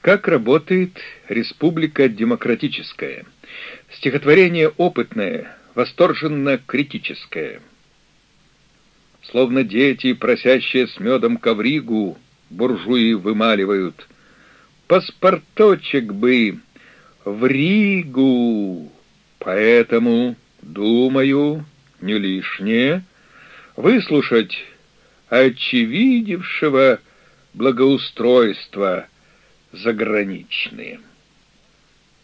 Как работает республика демократическая? Стихотворение опытное, восторженно-критическое. Словно дети, просящие с медом ковригу, буржуи вымаливают. Паспорточек бы в Ригу. Поэтому, думаю, не лишнее выслушать очевидевшего благоустройства заграничные.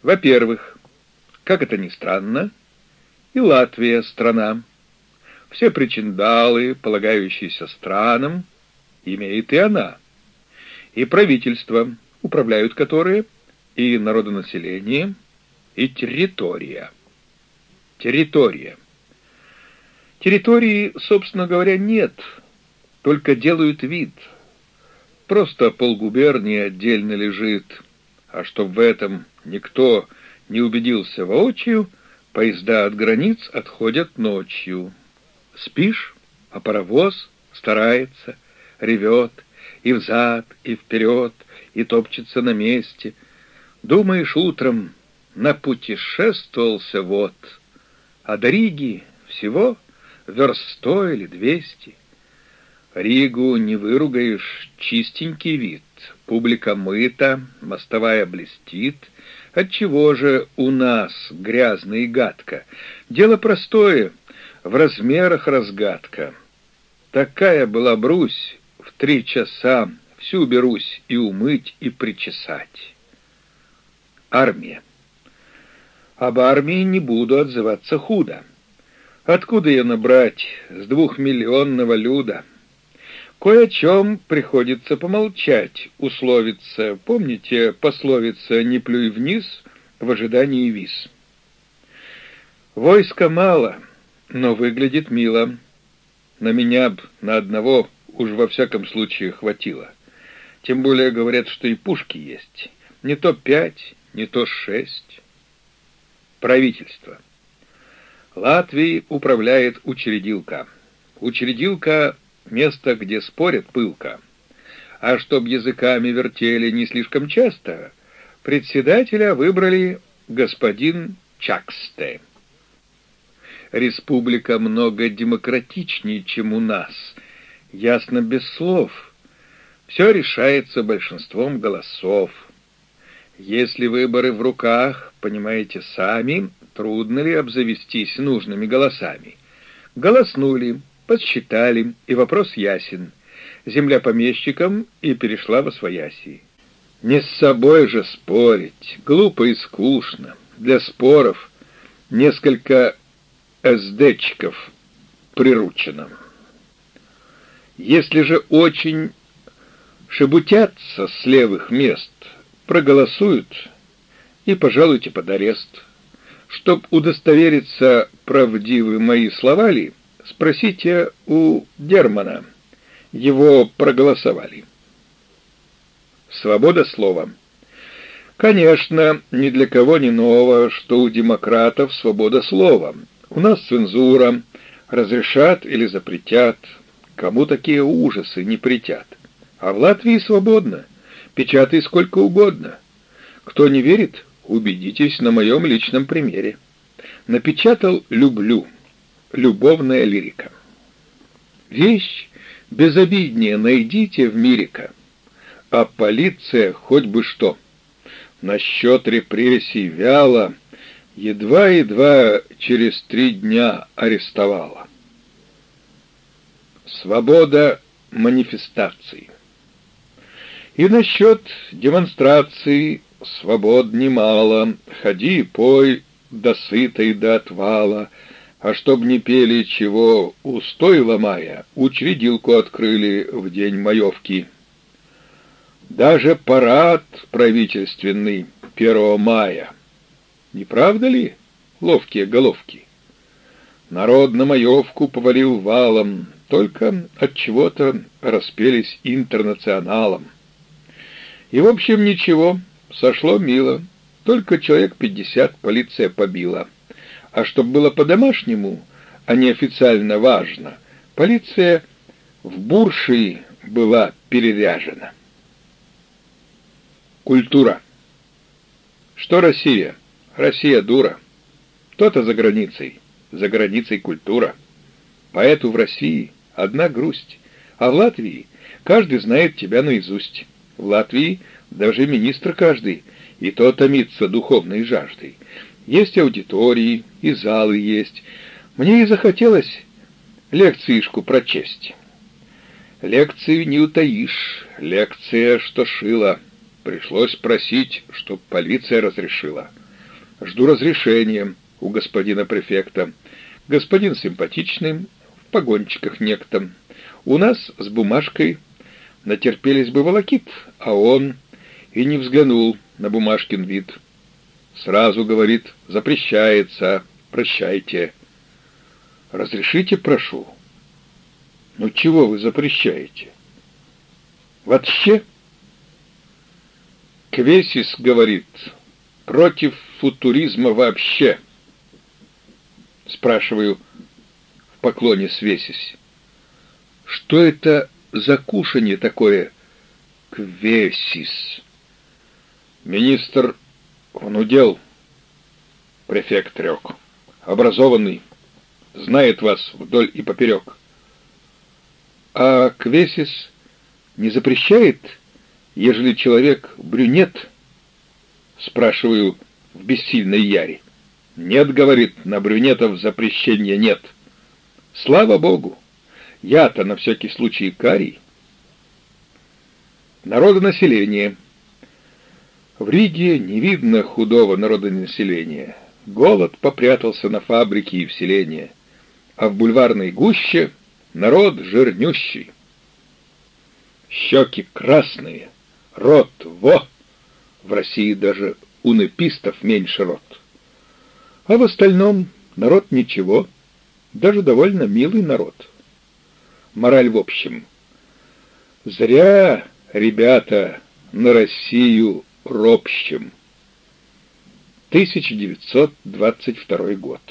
Во-первых, как это ни странно, и Латвия — страна. Все причиндалы, полагающиеся странам, имеет и она. И правительство, управляют которые, и народонаселение, и территория. Территория. Территории, собственно говоря, нет, только делают вид — Просто полгубернии отдельно лежит, а чтоб в этом никто не убедился воочию, поезда от границ отходят ночью. Спишь, а паровоз старается, ревет и взад, и вперед, и топчется на месте. Думаешь, утром напутешествовался вот, а до Риги всего верст сто или двести — Ригу не выругаешь, чистенький вид. Публика мыта, мостовая блестит. Отчего же у нас грязно и гадко? Дело простое, в размерах разгадка. Такая была брусь, в три часа всю берусь и умыть, и причесать. Армия. Об армии не буду отзываться худо. Откуда ее набрать с двухмиллионного люда? Кое о чем приходится помолчать, условиться. Помните пословица «не плюй вниз» в ожидании виз? Войска мало, но выглядит мило. На меня б на одного уж во всяком случае хватило. Тем более говорят, что и пушки есть. Не то пять, не то шесть. Правительство. Латвией управляет учредилка. Учредилка место, где спорят пылко. А чтоб языками вертели не слишком часто, председателя выбрали господин Чаксте. Республика много демократичнее, чем у нас. Ясно без слов. Все решается большинством голосов. Если выборы в руках, понимаете сами, трудно ли обзавестись нужными голосами. Голоснули подсчитали, и вопрос ясен. Земля помещикам и перешла во свояси. Не с собой же спорить, глупо и скучно. Для споров несколько эсдечков приручено. Если же очень шебутятся с левых мест, проголосуют и пожалуйте под арест. Чтоб удостовериться, правдивы мои слова ли, Спросите у Германа. Его проголосовали. Свобода слова. Конечно, ни для кого не ново, что у демократов свобода слова. У нас цензура. Разрешат или запретят. Кому такие ужасы не притят. А в Латвии свободно. Печатай сколько угодно. Кто не верит, убедитесь на моем личном примере. Напечатал «люблю» любовная лирика. Вещь безобиднее найдите в мирика, а полиция хоть бы что. Насчет репрессий вяло, едва-едва через три дня арестовала. Свобода манифестаций. И насчет демонстраций свобод немало, ходи пой до сытой до отвала — а чтоб не пели чего устой ломая, учредилку открыли в день маевки. Даже парад правительственный 1 мая. Не правда ли, ловкие головки? Народ на маевку повалил валом, только от чего-то распелись интернационалом. И, в общем, ничего, сошло мило, только человек пятьдесят полиция побила. А чтобы было по-домашнему, а не официально важно, полиция в Буршии была переряжена. Культура. Что Россия? Россия дура. То-то за границей. За границей культура. Поэту в России одна грусть, а в Латвии каждый знает тебя наизусть. В Латвии даже министр каждый, и то томится духовной жаждой. Есть аудитории, и залы есть. Мне и захотелось лекциишку прочесть. Лекцию не утаишь, лекция, что шила. Пришлось просить, чтоб полиция разрешила. Жду разрешения у господина префекта. Господин симпатичный, в погончиках некто. У нас с бумажкой натерпелись бы волокит, а он и не взглянул на бумажкин вид. Сразу говорит, запрещается, прощайте. Разрешите, прошу. Ну чего вы запрещаете? Вообще? Квесис говорит, против футуризма вообще. Спрашиваю в поклоне свесись. Что это за кушанье такое квесис? Министр внудел, префект рек, образованный, знает вас вдоль и поперек. А Квесис не запрещает, ежели человек брюнет? Спрашиваю в бессильной яре. Нет, говорит, на брюнетов запрещения нет. Слава Богу, я-то на всякий случай карий. Народонаселение. В Риге не видно худого народонаселения. Голод попрятался на фабрики и вселения, а в бульварной гуще Народ жирнющий. Щеки красные, рот во. В России даже у непистов меньше рот. А в остальном народ ничего, даже довольно милый народ. Мораль в общем. Зря, ребята, на Россию ропщем. 1922 год.